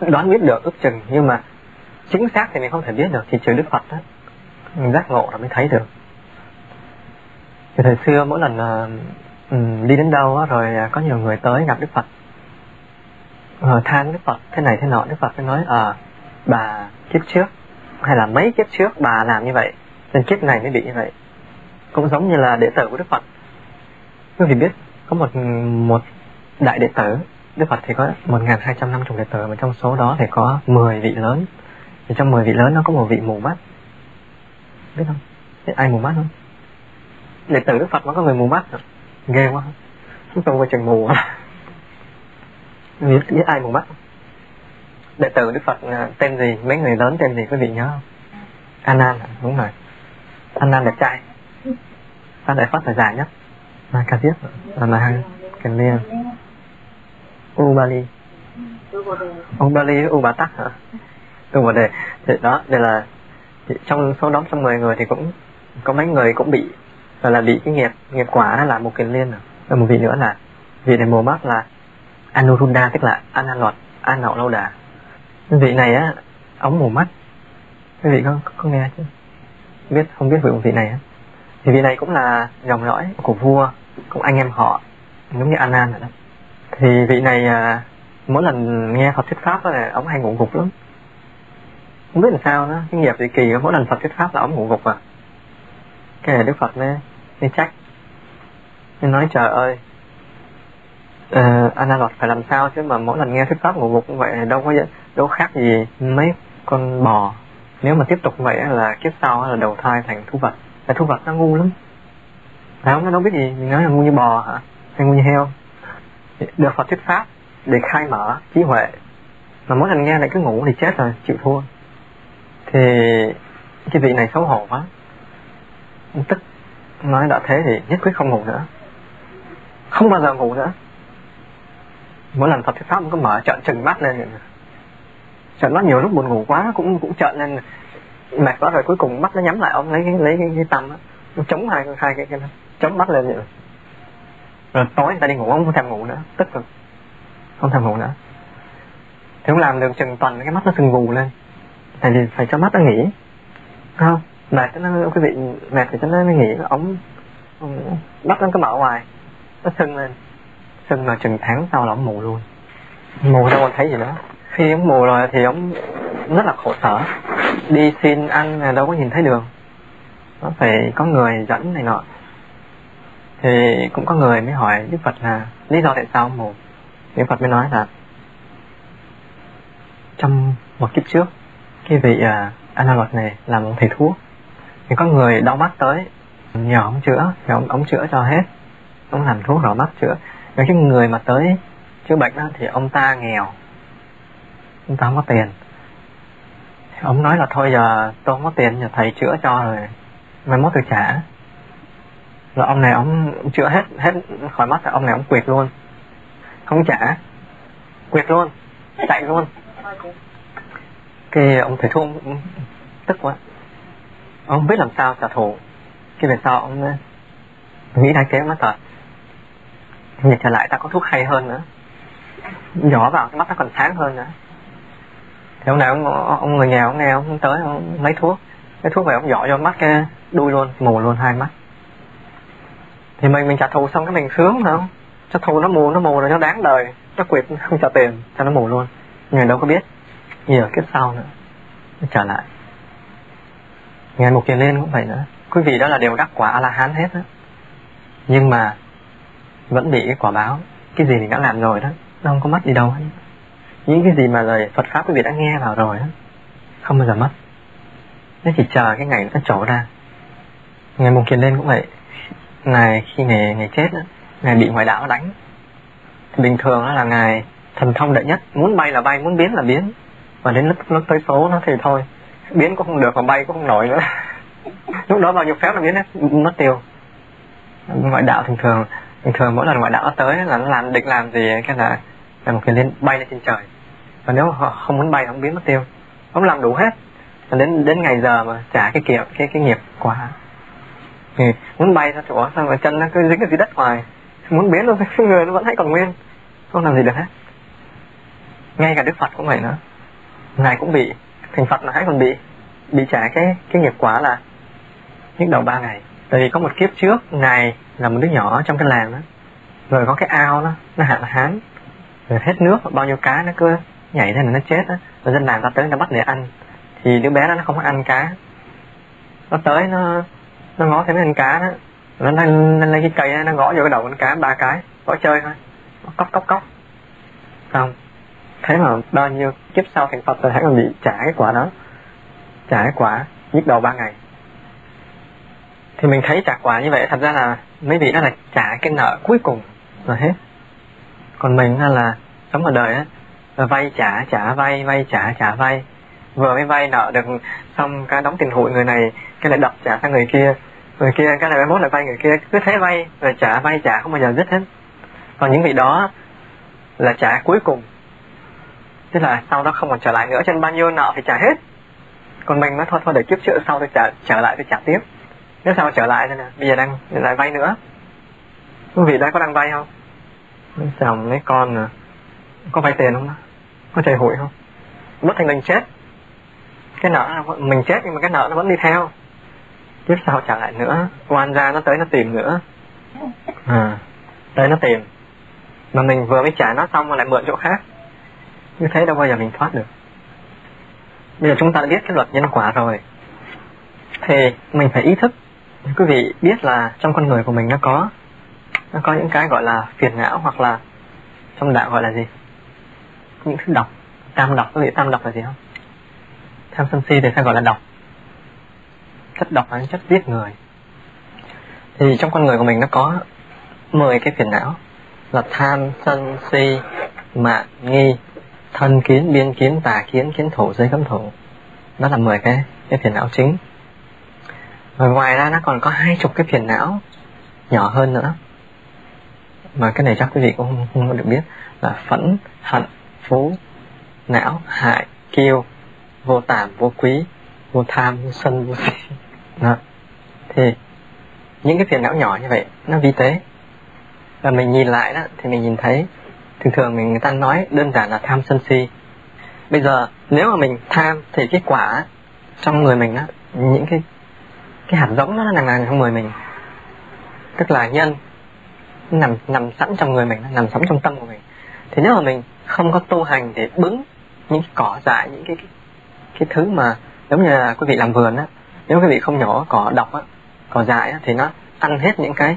đoán biết được ước chừng nhưng mà chính xác thì mình không thể biết được thì trừ đức phật đó mình giác ngộ là mới thấy được. Thì thời xưa mỗi lần uh, đi đến đâu đó, rồi à, có nhiều người tới gặp đức phật. Uh, than đức phật thế này thế nọ đức phật mới nói à bà kiếp trước hay là mấy kiếp trước bà làm như vậy nên kiếp này mới bị như vậy. Cũng giống như là đệ tử của đức phật. Quý vị biết có một một đại đệ tử. Đức phật thì có một nghìn hai trăm năm chục đệ tử mà trong số đó thì có 10 vị lớn. Thì trong 10 vị lớn nó có một vị mù mắt. Biết không? Biết ai mù mắt không? Đệ tử đức phật nó có người mù mắt. Ghê quá. Chúng tôi qua chừng mù biết, biết ai mù mắt đệ tử đức phật à, tên gì? Mấy người lớn tên gì? Quý vị nhớ không? Anan đúng rồi. Anan đẹp trai. Phát đại Phật là dài nhất. Là ca tiếp là là hai cần U Bali, U Bali U ubali Tắc hả? Ubade thì đó đây là thì trong số đó trong 10 người thì cũng có mấy người cũng bị gọi là bị cái nghiệp nghiệp quả đó là một kiền liên à, rồi một vị nữa là vị này mùa mắt là anuruddha tức là analot an nậu lâu đà vị này á ống mù mắt. Quý vị có, có nghe chứ? Biết không biết về vị này á. Thì vị này cũng là dòng dõi của vua cũng anh em họ giống như Anan vậy đó thì vị này à, mỗi lần nghe Phật thuyết pháp là ông hay ngủ gục lắm. Không biết làm sao đó cái nghiệp vị kỳ mỗi lần Phật thuyết pháp là ông ngủ gục à. Cái này Đức Phật mới, mới trách. Nên nói trời ơi ờ, uh, Analot phải làm sao chứ mà mỗi lần nghe thuyết pháp ngủ gục như vậy đâu có đâu khác gì mấy con bò. Nếu mà tiếp tục vậy là kiếp sau là đầu thai thành thú vật. Là thú vật nó ngu lắm. Phải không? Nó đâu biết gì mình nói là ngu như bò hả? Hay ngu như heo? Được Phật thuyết pháp để khai mở trí huệ. Mà mỗi lần nghe lại cứ ngủ thì chết rồi chịu thua. Thì cái vị này xấu hổ quá. Tức nói đã thế thì nhất quyết không ngủ nữa. Không bao giờ ngủ nữa. Mỗi lần Phật thuyết pháp cũng có mở trợn trừng mắt lên. Trợn mắt nhiều lúc buồn ngủ quá cũng cũng trợn lên. Mệt quá rồi cuối cùng mắt nó nhắm lại ông lấy cái lấy cái, cái tầm đó. chống hai hai cái, cái, cái chống mắt lên vậy rồi tối người ta đi ngủ, ông không thèm ngủ nữa. Tức cực không thèm ngủ nữa. Thì không làm được chừng tuần, cái mắt nó sưng vù lên. Tại vì phải cho mắt nó nghỉ. Không? Mệt nó quý vị mệt thì cho nó nghỉ. Ống mắt nó cứ mở ngoài nó sưng lên. Sưng là chừng tháng sau là ông mù luôn. Mù đâu còn thấy gì nữa. Khi ông mù rồi thì ông rất là khổ sở. Đi xin ăn đâu có nhìn thấy đường. Nó phải có người dẫn này nọ thì cũng có người mới hỏi Đức Phật là lý do tại sao ông mù Đức Phật mới nói là trong một kiếp trước cái vị à, uh, Analot này là một thầy thuốc. Thì có người đau mắt tới nhờ ông chữa nhờ ông, ông chữa cho hết ông làm thuốc rồi mắt chữa. Rồi cái người mà tới chữa bệnh đó thì ông ta nghèo ông ta không có tiền. Ông nói là thôi giờ tôi không có tiền giờ thầy chữa cho rồi mai mốt tôi trả rồi ông này ông chữa hết hết khỏi mắt rồi ông này ông quyệt luôn. Không trả. Quyệt luôn. Chạy luôn. Cái ông thầy thuốc tức quá. Ông biết làm sao trả thù. Cái về sau ông ờ, nghĩ ra kế mắt thật nhìn trở lại ta có thuốc hay hơn nữa. Nhỏ vào cái mắt nó còn sáng hơn nữa. Thì ông này ông, ông người nghèo ông nghe ông tới ông lấy thuốc. Cái thuốc về ông dọ cho mắt cái đuôi luôn mù luôn hai mắt thì mình mình trả thù xong cái mình sướng phải không? Trả thù nó mù nó mù rồi nó đáng đời. Nó quyệt, không trả tiền, cho nó mù luôn. Người đâu có biết. Nhiều kiếp sau nữa, nó trở lại. Ngày một kiền lên cũng vậy nữa. Quý vị đó là đều đắc quả a la hán hết á nhưng mà vẫn bị cái quả báo, cái gì mình đã làm rồi đó, nó không có mất đi đâu hết. Những cái gì mà lời Phật pháp quý vị đã nghe vào rồi đó, không bao giờ mất. Nó chỉ chờ cái ngày nó trổ ra. Ngày mùng kiền lên cũng vậy ngày khi ngày ngày chết đó, ngày bị ngoại đạo đánh. Bình thường đó là ngày thần thông đệ nhất muốn bay là bay muốn biến là biến. Và đến lúc nó tới số nó thì thôi biến cũng không được mà bay cũng không nổi nữa. *laughs* Lúc đó bao nhiêu phép là biến hết mất tiêu. Ngoại đạo thường thường thường thường mỗi lần ngoại đạo tới là nó làm định làm gì cái là là một cái lên bay lên trên trời. Và nếu họ không muốn bay không biến mất tiêu. Không làm đủ hết. Và đến đến ngày giờ mà trả cái kiệp cái cái nghiệp quả thì muốn bay ra chỗ, xong mà chân nó cứ dính cái dưới đất ngoài muốn biến luôn cái người nó vẫn hãy còn nguyên. Không làm gì được hết. Ngay cả đức phật cũng vậy nữa. Ngài cũng bị, thành phật là hãy còn bị bị trả cái cái nghiệp quả là nhức đầu ba ngày. Tại vì có một kiếp trước, ngài là một đứa nhỏ trong cái làng đó. Rồi có cái ao đó, nó hạn hán. Rồi hết nước, bao nhiêu cá nó cứ nhảy lên là nó chết á rồi dân làng ta tới nó bắt để ăn. Thì đứa bé đó nó không có ăn cá. Nó tới, nó nó ngó thấy mấy anh cá đó. Nó lên lên cái cây đó, nó gõ vô cái đầu con cá ba cái gõ chơi thôi. Cốc cốc cốc. Không thế mà bao nhiêu kiếp sau thành phật rồi hãy còn bị trả cái quả đó. Trả cái quả nhức đầu ba ngày. Thì mình thấy trả quả như vậy thật ra là mấy vị đó là trả cái nợ cuối cùng là hết. Còn mình là sống ở đời á là vay trả trả vay vay trả trả vay. Vừa mới vay nợ được xong cái đóng tiền hụi người này cái lại đập trả sang người kia. Người kia cái này mai mốt lại vay người kia cứ thế vay rồi trả vay trả không bao giờ dứt hết. Còn những vị đó là trả cuối cùng. Tức là sau đó không còn trả lại nữa cho nên bao nhiêu nợ phải trả hết. Còn mình nó thôi thôi để kiếp trợ sau tôi trả trở lại tôi trả tiếp. Nếu sau trở lại thế nè bây giờ đang lại vay nữa. Quý vị đã có đang vay không? Lấy chồng mấy con à, có vay tiền không đó? Có chơi hụi không? Bất thành mình chết. Cái nợ mình chết nhưng mà cái nợ nó vẫn đi theo tiếp sau trả lại nữa? Oan ra nó tới nó tìm nữa. À tới nó tìm. Mà mình vừa mới trả nó xong mà lại mượn chỗ khác. Như thế đâu bao giờ mình thoát được. Bây giờ chúng ta đã biết cái luật nhân quả rồi. Thì mình phải ý thức. Quý vị biết là trong con người của mình nó có nó có những cái gọi là phiền não hoặc là trong đạo gọi là gì? Những thứ độc. Tam độc. Có vị, tam độc là gì không? Tham sân si thì sao gọi là độc chất độc là chất giết người. Thì trong con người của mình nó có 10 cái phiền não là tham sân si mạng nghi thân kiến biên kiến tà kiến kiến thủ giới cấm thủ. Đó là 10 cái cái phiền não chính. Và ngoài ra nó còn có hai chục cái phiền não nhỏ hơn nữa. Mà cái này chắc quý vị cũng không, không được biết. Là phẫn hận phú não hại kiêu vô tàm vô quý vô tham vô sân vô si đó. thì những cái phiền não nhỏ như vậy nó vi tế. Và mình nhìn lại đó thì mình nhìn thấy thường thường mình người ta nói đơn giản là tham sân si. Bây giờ nếu mà mình tham thì cái quả trong người mình á những cái cái hạt giống nó nằm nằm trong người mình. Tức là nhân nằm nằm sẵn trong người mình nằm sẵn trong tâm của mình. Thì nếu mà mình không có tu hành để bứng những cái cỏ dại những cái, cái cái thứ mà giống như là quý vị làm vườn á nếu cái vị không nhổ cỏ độc á cỏ dại á thì nó ăn hết những cái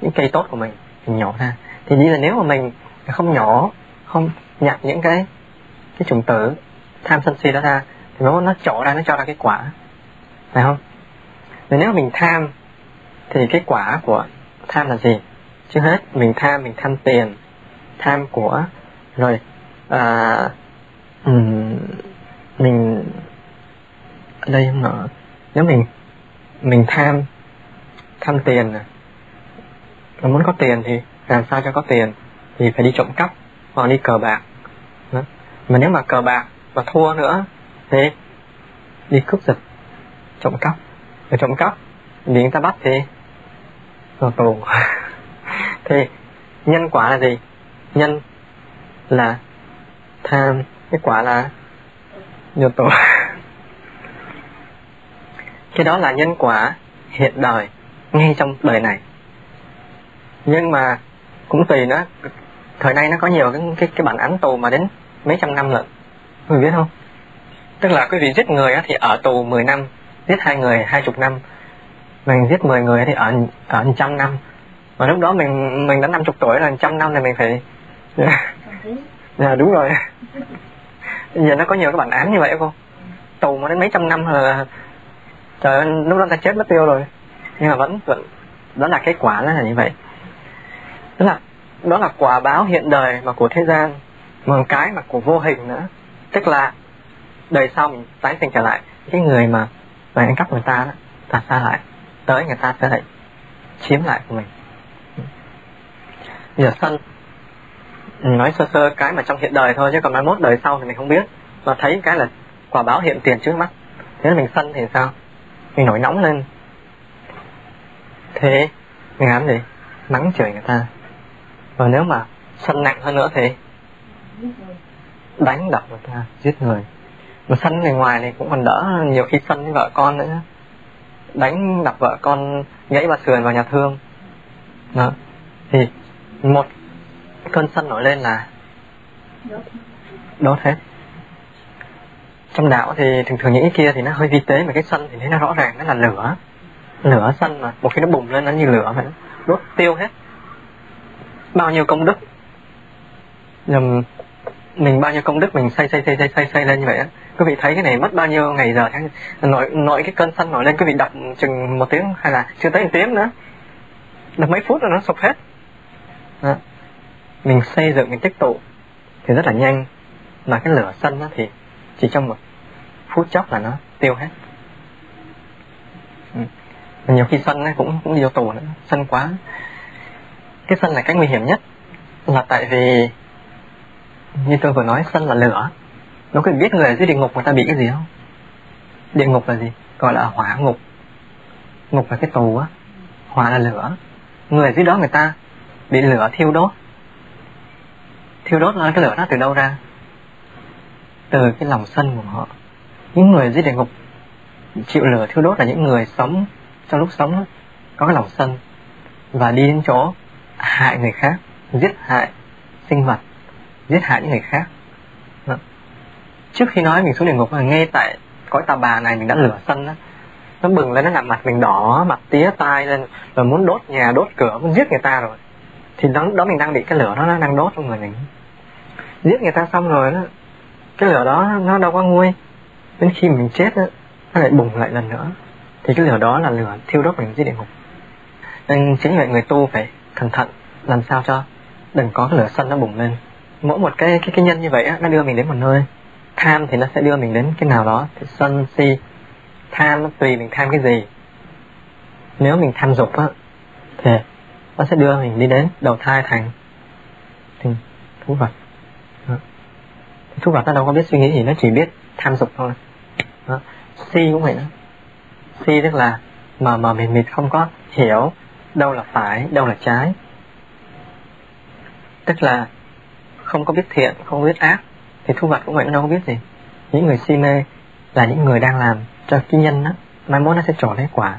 những cây tốt của mình mình nhổ ra. Thì như là nếu mà mình không nhổ không nhặt những cái cái trùng tử tham sân si đó ra thì nó nó trổ ra nó cho ra cái quả. Phải không? Rồi nếu mình tham thì cái quả của tham là gì? Trước hết mình tham mình tham tiền tham của rồi à, um, mình đây mở nếu mình mình tham tham tiền này mà muốn có tiền thì làm sao cho có tiền thì phải đi trộm cắp hoặc đi cờ bạc. Đó. mà nếu mà cờ bạc và thua nữa thì đi cướp giật, trộm cắp. Rồi trộm cắp bị người ta bắt thì vào tù. *laughs* Thì nhân quả là gì? Nhân là tham cái quả là vô tù. *laughs* cái đó là nhân quả hiện đời ngay trong đời này. Nhưng mà cũng tùy nó thời nay nó có nhiều cái cái, cái bản án tù mà đến mấy trăm năm lận. Quý biết không? Tức là quý vị giết người thì ở tù 10 năm giết hai người hai chục năm. Mình giết 10 người thì ở ở trăm năm. Và lúc đó mình mình đã năm chục tuổi là trăm năm này mình phải *laughs* dạ đúng rồi. Giờ nó có nhiều cái bản án như vậy không? Tù mà đến mấy trăm năm là trời ơi, lúc đó ta chết mất tiêu rồi. Nhưng mà vẫn vẫn, đó là kết quả nó là như vậy. Tức là, đó là quả báo hiện đời mà của thế gian một cái mà của vô hình nữa. Tức là, đời sau mình tái sinh trở lại, cái người mà mà ăn cắp người ta đó, ta xa lại, tới người ta sẽ lại chiếm lại của mình. Bây giờ sân, nói sơ sơ cái mà trong hiện đời thôi, chứ còn mai mốt đời sau thì mình không biết. Mà thấy cái là quả báo hiện tiền trước mắt. Thế là mình sân thì sao? Nổi nóng lên. Thế mình làm gì mắng chửi người ta. Và nếu mà sân nặng hơn nữa thì đánh đập người ta, giết người. Mà sân người ngoài này cũng còn đỡ nhiều khi sân với vợ con nữa đánh đập vợ con gãy bà sườn vào nhà thương. Đó. Thì một cơn sân nổi lên là đốt hết trong đạo thì thường thường những cái kia thì nó hơi vi tế, mà cái sân thì thấy nó rõ ràng, nó là lửa. Lửa sân mà, một khi nó bùng lên nó như lửa vậy đốt tiêu hết. Bao nhiêu công đức. Dùm, mình bao nhiêu công đức mình xây xây xây xây xây xây lên như vậy á. Quý vị thấy cái này mất bao nhiêu ngày giờ tháng nổi nổi cái cơn sân nổi lên, quý vị đập chừng một tiếng hay là chưa tới một tiếng nữa. Được mấy phút rồi nó sụp hết. Đó. mình xây dựng, mình tích tụ thì rất là nhanh. Mà cái lửa sân đó thì chỉ trong một phút chốc là nó tiêu hết. Ừ. nhiều khi sân ấy cũng cũng vô tù nữa, sân quá. Cái sân là cái nguy hiểm nhất là tại vì, như tôi vừa nói, sân là lửa. Nó có biết người ở dưới địa ngục người ta bị cái gì không? Địa ngục là gì? Gọi là hỏa ngục. Ngục là cái tù á. Hỏa là lửa. Người ở dưới đó người ta bị lửa thiêu đốt. Thiêu đốt là cái lửa nó từ đâu ra? Từ cái lòng sân của họ những người dưới địa ngục chịu lửa thiêu đốt là những người sống trong lúc sống có cái lòng sân và đi đến chỗ hại người khác, giết hại sinh vật, giết hại những người khác. Đó. trước khi nói mình xuống địa ngục là ngay tại cõi tà bà này mình đã lửa sân đó, nó bừng lên, nó làm mặt mình đỏ, mặt tía tai lên rồi muốn đốt nhà, đốt cửa, muốn giết người ta rồi. Thì đó đó mình đang bị cái lửa đó, nó đang đốt trong người mình. Giết người ta xong rồi đó, cái lửa đó nó đâu có nguôi đến khi mình chết á nó lại bùng lại lần nữa. Thì cái lửa đó là lửa thiêu đốt mình dưới địa ngục. Nên chính vậy người tu phải cẩn thận làm sao cho đừng có cái lửa sân nó bùng lên. Mỗi một cái cái cái nhân như vậy á, nó đưa mình đến một nơi. Tham thì nó sẽ đưa mình đến cái nào đó. Thì sân si tham nó tùy mình tham cái gì. Nếu mình tham dục á thì nó sẽ đưa mình đi đến đầu thai thành thành thú vật. Thú vật nó đâu có biết suy nghĩ gì nó chỉ biết tham dục thôi si cũng vậy đó. Si tức là mà mà mình mình không có hiểu đâu là phải, đâu là trái. Tức là không có biết thiện, không biết ác. Thì thu vật cũng vậy, nó đâu có biết gì. Những người si mê là những người đang làm cho cái nhân đó. Mai mốt nó sẽ trổ lấy quả.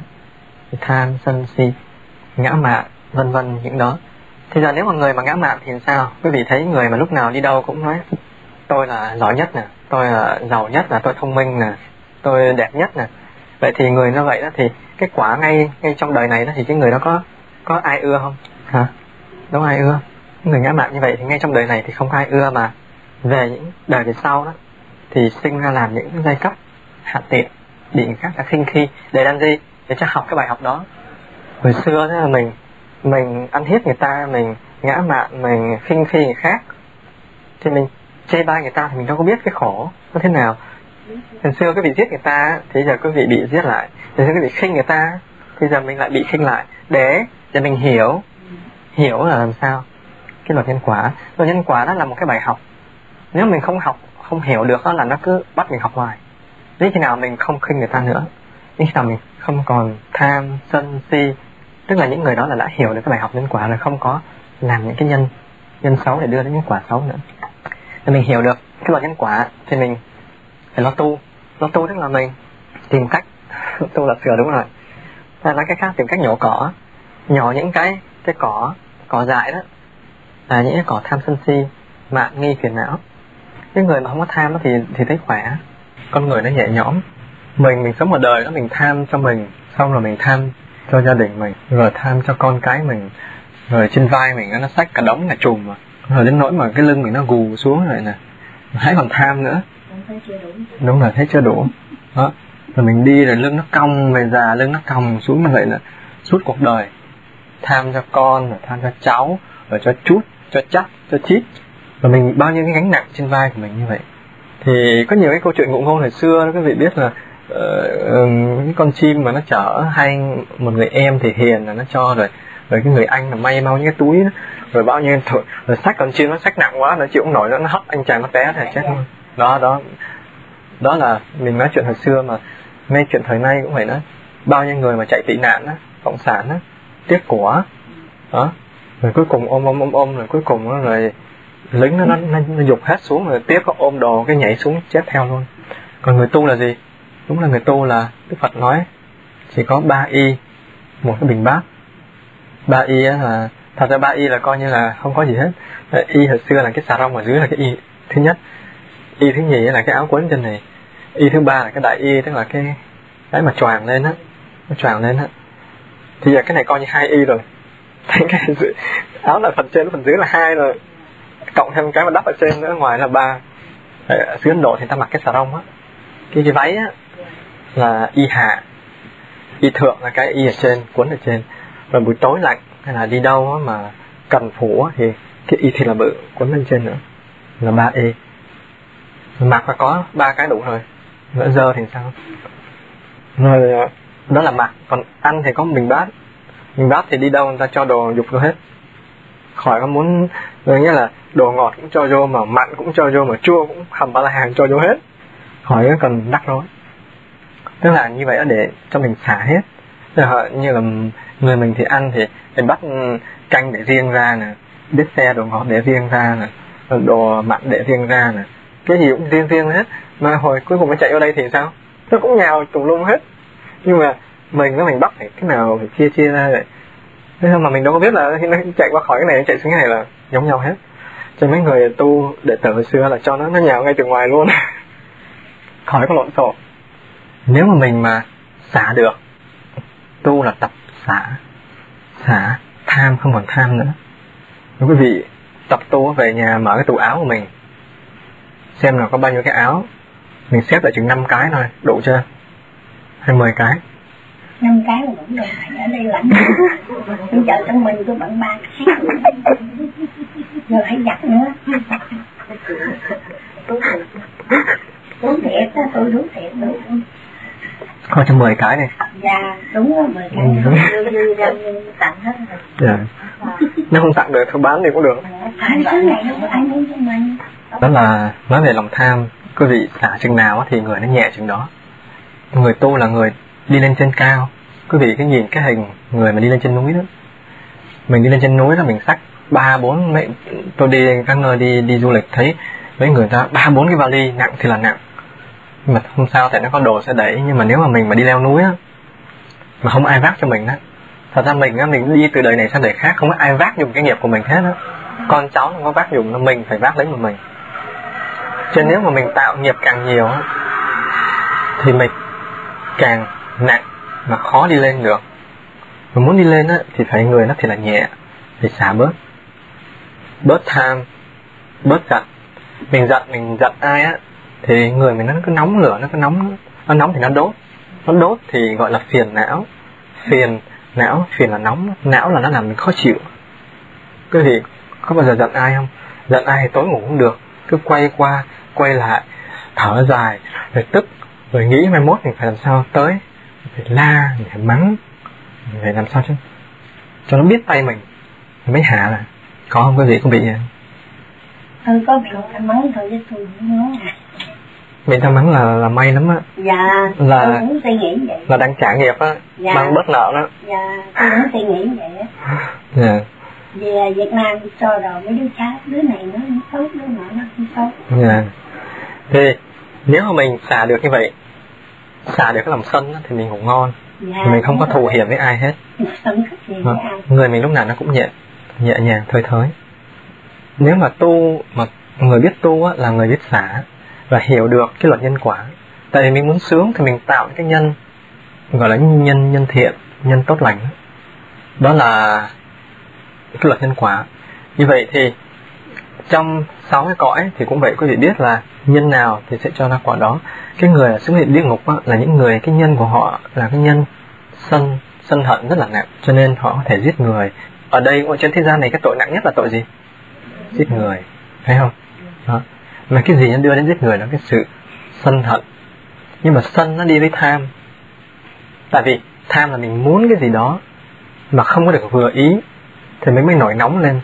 Thì tham, sân, si, ngã mạn, vân vân những đó. Thì giờ nếu mà người mà ngã mạn thì sao? Quý vị thấy người mà lúc nào đi đâu cũng nói, tôi là giỏi nhất nè, tôi là giàu nhất là tôi thông minh nè tôi đẹp nhất nè. Vậy thì người như vậy đó thì cái quả ngay ngay trong đời này đó thì cái người đó có có ai ưa không? Hả? Đâu ai ưa? Người ngã mạn như vậy thì ngay trong đời này thì không ai ưa mà về những đời về sau đó thì sinh ra làm những giai cấp hạ tiện bị người khác đã khinh khi. Để làm gì? Để cho học cái bài học đó. Hồi xưa thế là mình mình ăn hiếp người ta mình ngã mạn mình khinh khi người khác. Thì mình chê bai người ta thì mình đâu có biết cái khổ nó thế nào hồi xưa quý vị giết người ta thế giờ quý vị bị giết lại. Hồi xưa quý vị khinh người ta bây giờ mình lại bị khinh lại. Để để mình hiểu hiểu là làm sao. Cái luật nhân quả. Luật nhân quả đó là một cái bài học. Nếu mình không học, không hiểu được đó là nó cứ bắt mình học hoài. Đến khi nào mình không khinh người ta nữa, đến khi nào mình không còn tham, sân si, tức là những người đó là đã hiểu được cái bài học nhân quả là không có làm những cái nhân nhân xấu để đưa đến những quả xấu nữa. Thì mình hiểu được cái luật nhân quả, thì mình phải lo tu lo tu tức là mình tìm cách, *laughs* tu là sửa đúng rồi là nói cái khác, tìm cách nhổ cỏ nhổ những cái cái cỏ cỏ dại đó. Là những cái cỏ tham sân si, mạng nghi phiền não. Cái người mà không có tham đó thì thì thấy khỏe. Con người nó nhẹ nhõm. Mình mình sống một đời đó, mình tham cho mình, xong rồi mình tham cho gia đình mình, rồi tham cho con cái mình, rồi trên vai mình nó xách cả đống cả chùm mà. Rồi đến nỗi mà cái lưng mình nó gù xuống rồi nè. Hãy còn tham nữa đúng là thấy chưa đủ. Đó. Rồi mình đi rồi lưng nó cong về già lưng nó còng xuống như vậy là suốt cuộc đời. Tham cho con rồi tham cho cháu rồi cho chút cho chắc cho chít. Và mình bao nhiêu cái gánh nặng trên vai của mình như vậy. Thì có nhiều cái câu chuyện ngụ ngôn hồi xưa đó các vị biết là uh, cái con chim mà nó chở hai một người em thì hiền là nó cho rồi. Rồi cái người anh là may mau những cái túi đó, rồi bao nhiêu rồi, rồi sách con chim nó sách nặng quá nó chịu không nổi nó nó hất anh chàng nó té thì chết luôn đó đó. Đó là mình nói chuyện hồi xưa mà. Ngay chuyện thời nay cũng vậy đó. Bao nhiêu người mà chạy tị nạn á cộng sản á tiếc của. Đó. Rồi cuối cùng ôm ôm ôm ôm rồi cuối cùng nó rồi lính nó nó, nó, nó dục hết xuống rồi tiếc có ôm đồ cái nhảy xuống chết theo luôn. Còn người tu là gì? Đúng là người tu là đức phật nói chỉ có ba y một cái bình bát. Ba y là thật ra ba y là coi như là không có gì hết. Ờ, y hồi xưa là cái xà rong ở dưới là cái y thứ nhất y thứ nhì là cái áo quấn trên này. Y thứ ba là cái đại y tức là cái cái mà choàng lên á. Nó choàng lên á. Thì giờ cái này coi như hai y rồi. *laughs* Cái áo là phần trên phần dưới là hai rồi. Cộng thêm cái mà đắp ở trên nữa ngoài là ba. Ở xứ Ấn Độ thì ta mặc cái xà rông á. Cái cái váy á là y hạ. Y thượng là cái y ở trên cuốn ở trên. Rồi buổi tối lạnh hay là đi đâu á mà cần phủ á, thì cái y thì là bự cuốn lên trên nữa. Là ba y mặc là có ba cái đủ rồi. Lỡ dơ thì sao? Rồi đó là mặc còn ăn thì có mình bát. Mình bát thì đi đâu người ta cho đồ dục vô hết. Khỏi có muốn rồi nghĩa là đồ ngọt cũng cho vô mà mặn cũng cho vô mà chua cũng hầm ba la hàng cho vô hết. Khỏi cần đắc rối. Tức là như vậy để cho mình xả hết. Là như là người mình thì ăn thì mình bắt canh để riêng ra nè. Biết xe đồ ngọt để riêng ra nè. Đồ mặn để riêng ra nè cái gì cũng riêng riêng hết. Mà hồi cuối cùng nó chạy vô đây thì sao? Nó cũng nhào tùm lum hết. Nhưng mà mình nó mình bắt phải cái nào phải chia chia ra vậy? Thế mà mình đâu có biết là khi nó chạy qua khỏi cái này, nó chạy xuống cái này là giống nhau hết. Cho mấy người tu đệ tử hồi xưa là cho nó nó nhào ngay từ ngoài luôn. *laughs* Khỏi có lộn xộn. Nếu mà mình mà xả được, tu là tập xả xả tham không còn tham nữa. Nếu quý vị, tập tu về nhà mở cái tủ áo của mình xem là có bao nhiêu cái áo. Mình xếp lại chừng 5 cái thôi. Đủ chưa? Hay 10 cái? Năm cái mà cũng được ở đây lạnh. Tôi chợ trong mình tôi bận ba cái giờ phải giặt nữa. Đúng thiệt đó tôi đúng thiệt đúng Thôi cho 10 cái này Dạ đúng rồi 10 cái. Ừ. Dư dư ra tặng hết rồi Dạ. Nếu không tặng được thì bán thì cũng được. Tại thứ này đâu có ai muốn cho mình đó là nói về lòng tham. Quý vị xả chừng nào thì người nó nhẹ chừng đó. Người tu là người đi lên trên cao. Quý vị cứ nhìn cái hình người mà đi lên trên núi đó. Mình đi lên trên núi là mình xách ba, bốn mấy, tôi đi các nơi đi đi du lịch thấy mấy người ta ba, bốn cái vali nặng thì là nặng. Nhưng mà không sao, tại nó có đồ sẽ đẩy. Nhưng mà nếu mà mình mà đi leo núi á, mà không ai vác cho mình đó thật ra mình á, mình đi từ đời này sang đời khác, không có ai vác dùng cái nghiệp của mình hết á. Con cháu không có vác dùng là mình phải vác lấy một mình cho nên nếu mà mình tạo nghiệp càng nhiều thì mình càng nặng mà khó đi lên được. Mà muốn đi lên á, thì phải người nó thì là nhẹ phải xả bớt. Bớt tham, bớt giận. Mình giận mình giận ai á, thì người mình nó cứ nóng lửa, nó cứ nóng, nó nóng thì nó đốt. Nó đốt thì gọi là phiền não. Phiền não, phiền là nóng. Não là nó làm mình khó chịu. Cái gì? Có bao giờ giận ai không? Giận ai thì tối ngủ cũng được cứ quay qua quay lại thở dài rồi tức rồi nghĩ mai mốt mình phải làm sao tới phải la mình phải mắng mình phải làm sao chứ? Cho nó biết tay mình mới hạ là có không có gì có bị gì ừ có bị ta mắng thôi chứ tôi không nói bị ta mắng là là may lắm á. Dạ là tôi cũng suy nghĩ vậy. là đang trả nghiệp á dạ. mang bớt nợ đó. Dạ tôi cũng suy nghĩ vậy á. Dạ về Việt Nam cho rồi mấy đứa cháu đứa này nó không tốt đứa nọ nó không tốt. Dạ. Thì nếu mà mình xả được như vậy xả được cái lòng sân thì mình ngủ ngon. Dạ, mình không có thù hiểm với ai hết. À, người mình lúc nào nó cũng nhẹ nhẹ nhàng thơi thới. Nếu mà tu mà người biết tu á, là người biết xả và hiểu được cái luật nhân quả. Tại vì mình muốn sướng thì mình tạo cái nhân gọi là nhân nhân thiện nhân tốt lành đó là cái luật nhân quả. Như vậy thì trong sáu cái cõi thì cũng vậy quý vị biết là nhân nào thì sẽ cho ra quả đó. Cái người ở xuống địa ngục á, là những người cái nhân của họ là cái nhân sân sân hận rất là nặng. Cho nên họ có thể giết người. Ở đây ở trên thế gian này cái tội nặng nhất là tội gì? Giết người. Thấy không? Đó. mà cái gì nó đưa đến giết người là cái sự sân hận. Nhưng mà sân nó đi với tham. Tại vì tham là mình muốn cái gì đó mà không có được vừa ý thì mình mới nổi nóng lên.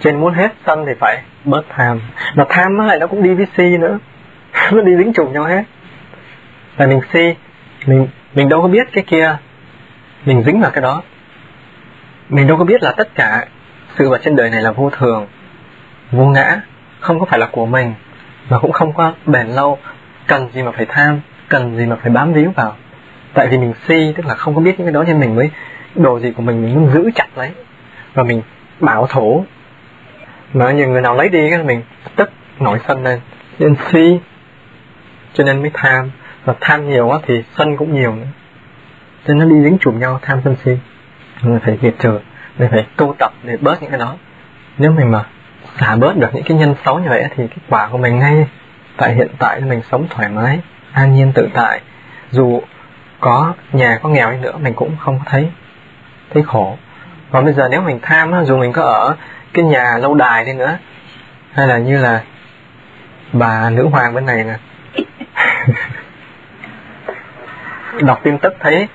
Trên muốn hết sân thì phải bớt tham. Mà tham nó lại nó cũng đi với si nữa. *laughs* Nó đi dính trùng nhau hết. Là mình si, mình mình đâu có biết cái kia. Mình dính vào cái đó. Mình đâu có biết là tất cả sự vật trên đời này là vô thường, vô ngã, không có phải là của mình, mà cũng không có bền lâu. Cần gì mà phải tham, cần gì mà phải bám víu vào. Tại vì mình si, tức là không có biết những cái đó nên mình mới, đồ gì của mình mình muốn giữ chặt lấy và mình bảo thủ. Mà nhiều người nào lấy đi cái mình tức nổi sân lên. Nên si cho nên mới tham. Và tham nhiều quá thì sân cũng nhiều nữa. Cho nên nó đi dính chùm nhau, tham sân si. Mình phải diệt trừ mình phải tu tập để bớt những cái đó. Nếu mình mà xả bớt được những cái nhân xấu như vậy thì cái quả của mình ngay tại hiện tại mình sống thoải mái, an nhiên tự tại. Dù có nhà có nghèo đi nữa, mình cũng không thấy thấy khổ còn bây giờ nếu mình tham á, dù mình có ở cái nhà lâu đài đi nữa hay là như là bà nữ hoàng bên này nè. *laughs* Đọc tin tức thấy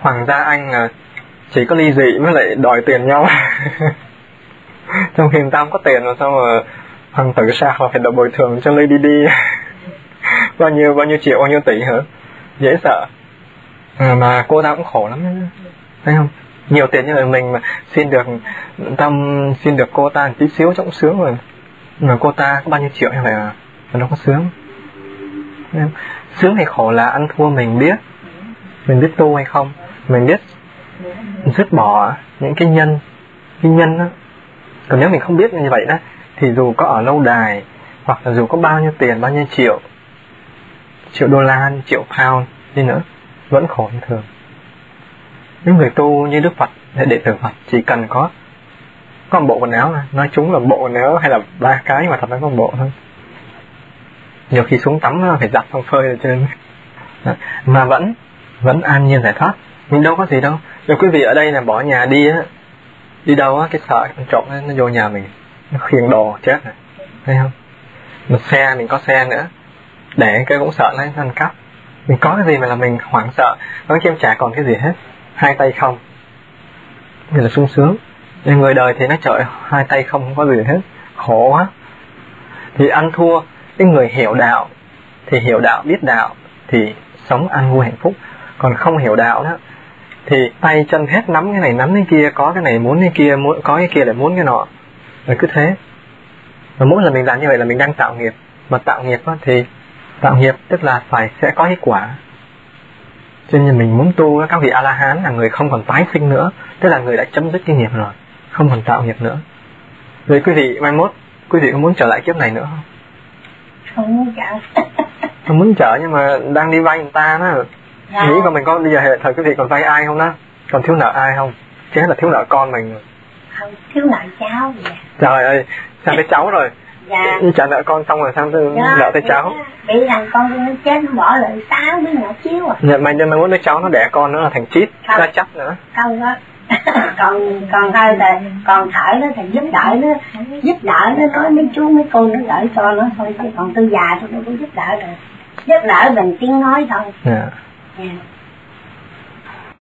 hoàng gia anh à, chỉ có ly dị mới lại đòi tiền nhau. *laughs* Trong khi tam không có tiền mà sao mà hoàng tử sao mà phải đòi bồi thường cho lady đi *laughs* bao nhiêu bao nhiêu triệu bao nhiêu tỷ hả? Dễ sợ. À, mà cô ta cũng khổ lắm thấy không? Nhiều tiền như là mình mà xin được tâm, xin được cô ta một tí xíu cũng sướng rồi. Mà cô ta có bao nhiêu triệu hay là à mà nó có sướng. Sướng hay khổ là ăn thua mình biết. Mình biết tu hay không, mình biết dứt bỏ những cái nhân cái nhân đó. Còn nếu mình không biết như vậy đó, thì dù có ở lâu đài, hoặc là dù có bao nhiêu tiền, bao nhiêu triệu triệu đô la, triệu pound đi nữa, vẫn khổ như thường những người tu như đức phật hay đệ tử phật chỉ cần có có một bộ quần áo nói chúng là bộ quần áo hay là ba cái mà thật ra có một bộ thôi. Nhiều khi xuống tắm phải giặt xong phơi ở trên. Mà vẫn vẫn an nhiên giải thoát. Mình đâu có gì đâu. Nếu quý vị ở đây là bỏ nhà đi á, đi đâu á, cái sợ con trộm nó vô nhà mình, nó khiêng đồ chết này thấy không? Một xe, mình có xe nữa. Để cái cũng sợ nó ăn cắp. Mình có cái gì mà là mình hoảng sợ. Nói chung em chả còn cái gì hết hai tay không. Thì là sung sướng. Nhưng người đời thì nó trời hai tay không, không có gì hết. Khổ quá. Thì ăn thua cái người hiểu đạo thì hiểu đạo biết đạo thì sống an vui hạnh phúc. Còn không hiểu đạo đó thì tay chân hết nắm cái này nắm cái kia có cái này muốn cái kia muốn có cái kia lại muốn cái nọ. Rồi cứ thế. Và mỗi lần mình làm như vậy là mình đang tạo nghiệp. Mà tạo nghiệp thì tạo nghiệp tức là phải sẽ có kết quả cho nên mình muốn tu các vị a la hán là người không còn tái sinh nữa. Tức là người đã chấm dứt cái nghiệp rồi không còn tạo nghiệp nữa. Rồi quý vị mai mốt quý vị có muốn trở lại kiếp này nữa không? Không muốn trở. Không muốn trở nhưng mà đang đi vay người ta đó. Dạ. nghĩ còn mình có bây giờ thời quý vị còn vay ai không đó? Còn thiếu nợ ai không? Chứ là thiếu nợ con mình không thiếu nợ cháu vậy. Trời ơi sang *laughs* tới cháu rồi dạ. Trả nợ con xong rồi sang tới dạ, nợ tới cháu. bị thằng con nó chết nó bỏ lại sáu đứa nhỏ chiếu à. Dạ mày mai muốn đứa cháu nó đẻ con nữa là thành chít ra chấp nữa. Không có. *laughs* Còn còn thôi là còn thở nó thì giúp đỡ nó giúp đỡ nó nói mấy chú mấy cô nó gửi cho nó thôi chứ còn tôi già tôi đâu có giúp đỡ được. Giúp đỡ bằng tiếng nói thôi. Yeah. Dạ. Yeah.